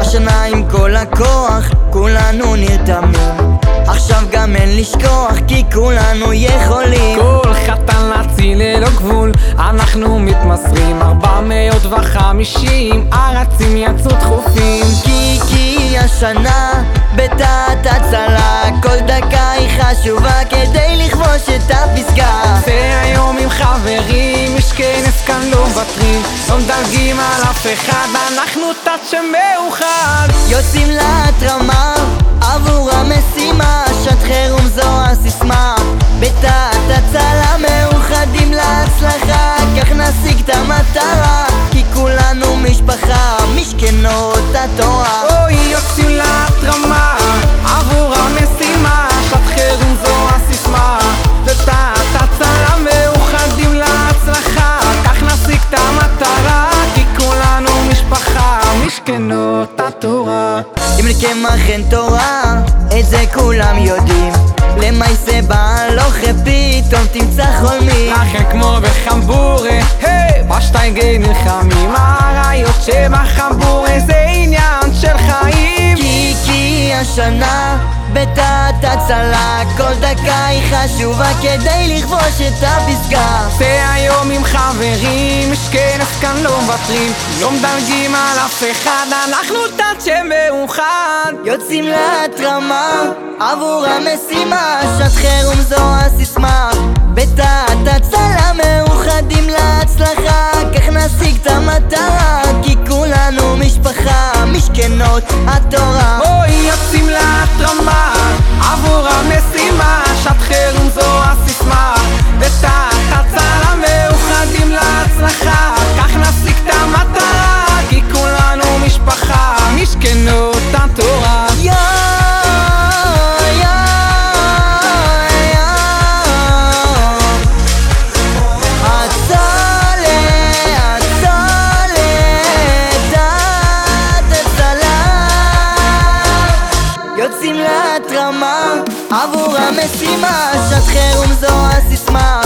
השנה עם כל הכוח, כולנו נרתמים. עכשיו גם אין לשכוח, כי כולנו יכולים. כל חתן להציל ללא גבול, אנחנו מתמסרים. ארבע מאות וחמישים, ארצים יצאו דחופים. כי כי השנה? בתת הצלה, כל דקה היא חשובה כדי לכבוש את הפסגה. זה היום עם חברים, יש כנס כאן לא מוותרים, לא מדלגים על אף אחד, אנחנו תת שמאוחד. יוצאים להתרמה עבור המשימה, שעת חירום זו הסיסמה אם לקמח אין תורה, את זה כולם יודעים. למעשה בעל אוכל פתאום תמצא חולמים. לכן כמו בחמבורה, היי, בשטייגי נלחמים. הרעיות שבחמבורה זה עניין של חיים. כי כי השנה הצלה כל דקה היא חשובה כדי לכבוש את הפסגה. והיום עם חברים, שכן אז כאן לא מוותרים. לא מדרגים על אף אחד, אנחנו תת שמאוחד. יוצאים להתרמה עבור המשימה. שעת חירום זו הסיסמה. בתת הצלה מאוחדים להצלחה. כך נשיג את המטרה כי כולנו משפחה. משכנות התורה. אוי יוצאים להתרמה. עבור המשימה שעת חירום זו יוצאים להתרמה עבור המשימה שעת חירום זו הסיסמה.